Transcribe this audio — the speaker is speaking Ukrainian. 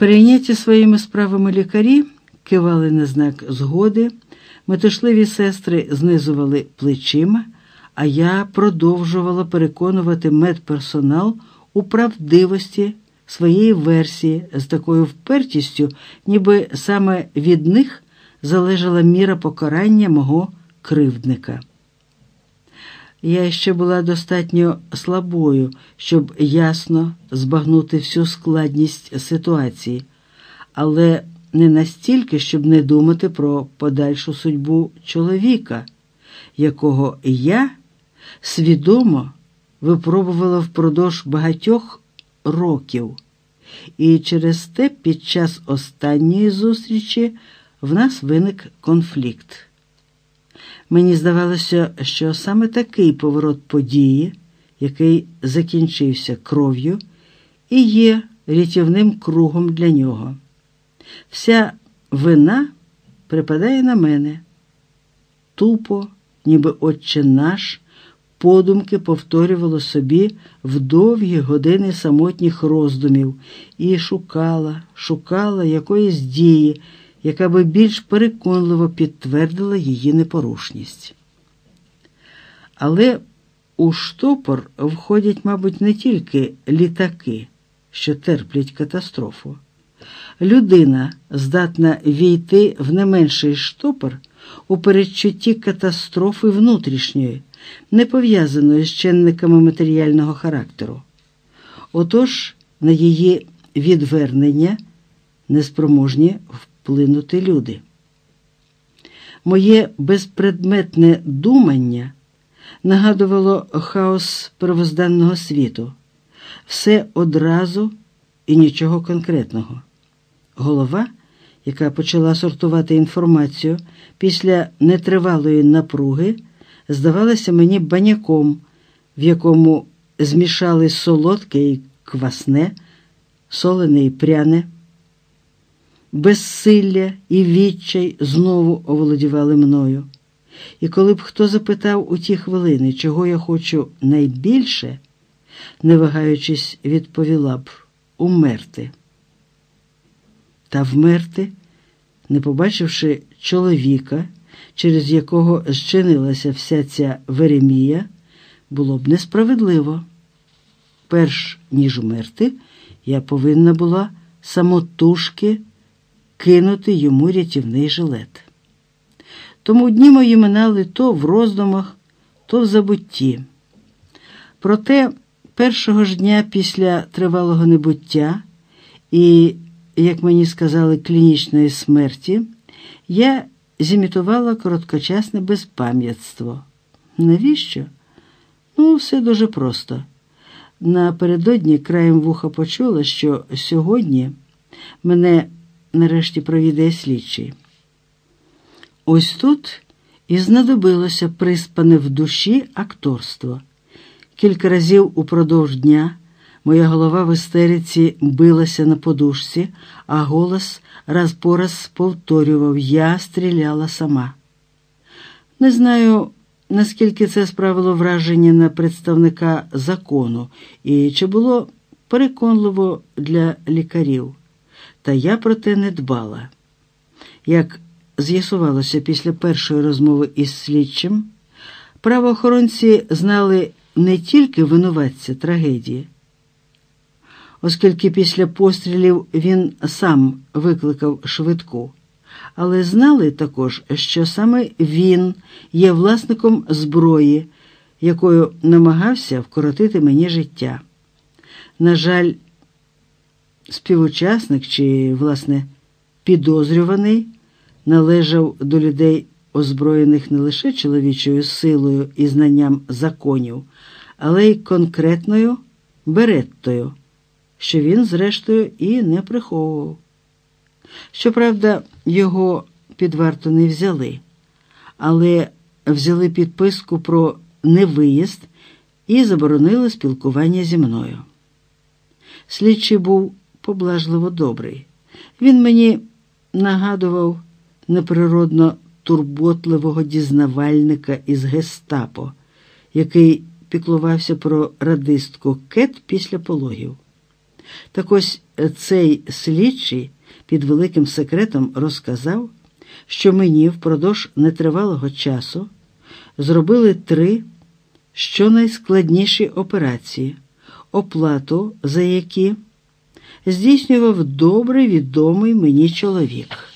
Перейняті своїми справами лікарі кивали на знак згоди, метушливі сестри знизували плечима, а я продовжувала переконувати медперсонал у правдивості своєї версії з такою впертістю, ніби саме від них залежала міра покарання мого кривдника. Я ще була достатньо слабою, щоб ясно збагнути всю складність ситуації, але не настільки, щоб не думати про подальшу судьбу чоловіка, якого я свідомо випробувала впродовж багатьох років, і через те під час останньої зустрічі в нас виник конфлікт. Мені здавалося, що саме такий поворот події, який закінчився кров'ю, і є рятівним кругом для нього. Вся вина припадає на мене. Тупо, ніби отче наш, подумки повторювало собі в довгі години самотніх роздумів і шукала, шукала якоїсь дії яка би більш переконливо підтвердила її непорушність. Але у штопор входять, мабуть, не тільки літаки, що терплять катастрофу. Людина здатна війти в не менший штопор у передчутті катастрофи внутрішньої, не пов'язаної з чинниками матеріального характеру. Отож, на її відвернення неспроможні вплинути люди. Моє безпредметне думання нагадувало хаос первозданного світу, все одразу і нічого конкретного. Голова, яка почала сортувати інформацію після нетривалої напруги, здавалася мені баняком, в якому змішали солодке і квасне, солене і пряне безсилля і відчай знову оволодівали мною. І коли б хто запитав у ті хвилини, чого я хочу найбільше, не вагаючись, відповіла б умерти. Та вмерти, не побачивши чоловіка, через якого зчинилася вся ця Веремія, було б несправедливо. Перш ніж умерти, я повинна була самотужки кинути йому рятівний жилет. Тому дні мої минали то в роздумах, то в забутті. Проте першого ж дня після тривалого небуття і, як мені сказали, клінічної смерті, я зімітувала короткочасне безпам'ятство. Навіщо? Ну, все дуже просто. Напередодні краєм вуха почула, що сьогодні мене нарешті провідає слідчий. Ось тут і знадобилося приспане в душі акторство. Кілька разів упродовж дня моя голова в істериці билася на подушці, а голос раз по раз повторював Я стріляла сама. Не знаю, наскільки це справило враження на представника закону і чи було переконливо для лікарів та я про те не дбала. Як з'ясувалося після першої розмови із слідчим, правоохоронці знали не тільки винуватця трагедії, оскільки після пострілів він сам викликав швидку, але знали також, що саме він є власником зброї, якою намагався вкоротити мені життя. На жаль, співучасник чи, власне, підозрюваний належав до людей, озброєних не лише чоловічою силою і знанням законів, але й конкретною береттою, що він, зрештою, і не приховував. Щоправда, його під варту не взяли, але взяли підписку про невиїзд і заборонили спілкування зі мною. Слідчий був поблажливо добрий. Він мені нагадував неприродно турботливого дізнавальника із гестапо, який піклувався про радистку кет після пологів. Так ось цей слідчий під великим секретом розказав, що мені впродовж нетривалого часу зробили три щонайскладніші операції, оплату за які здійснював добре відомий мені чоловік.